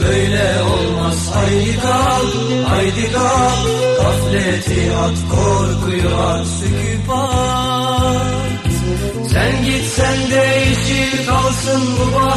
Böyle olmaz haydi kal haydi kal. Gafleti at korkuyu at söküp at. Sen git sen de yeşil kalsın bu bahçe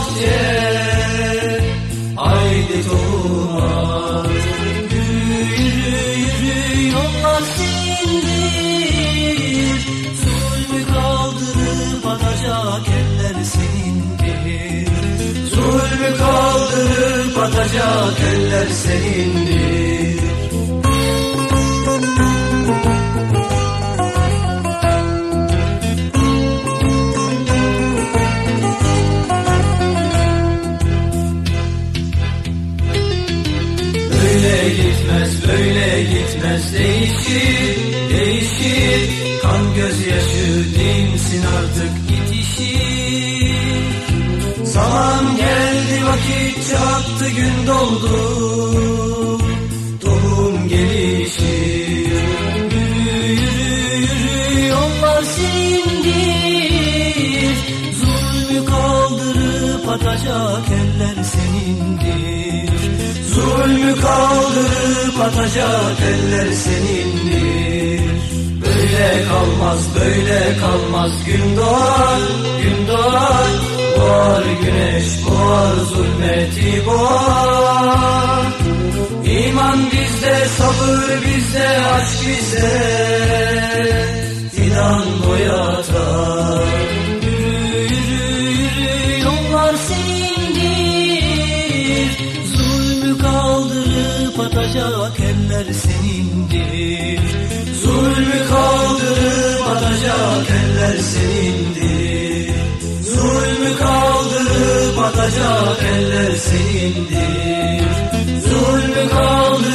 atacak eller senindir. Böyle gitmez, böyle gitmez Değişir, değişir. Kan gözyaşı dinsin geldi vakit çattı gün doldu. Tohum gelişir Yürü yürü yürü. Yollar senindir Zulmü kaldırıp atacak eller senindir. Zulmü kaldırıp atacak eller senindir. Böyle kalmaz böyle kalmaz. Gün doğar gün doğar Doğar güneş doğar zulmeti boğar İman bizde sabır bizde aşk bizde. Fidan boyatar yürü yollar senindir. Zulmü kaldırıp atacak eller senindir. Zulmü kaldırıp atacak eller senindir Zulmü kaldırıp atacak eller senindir. Zulmü kaldırıp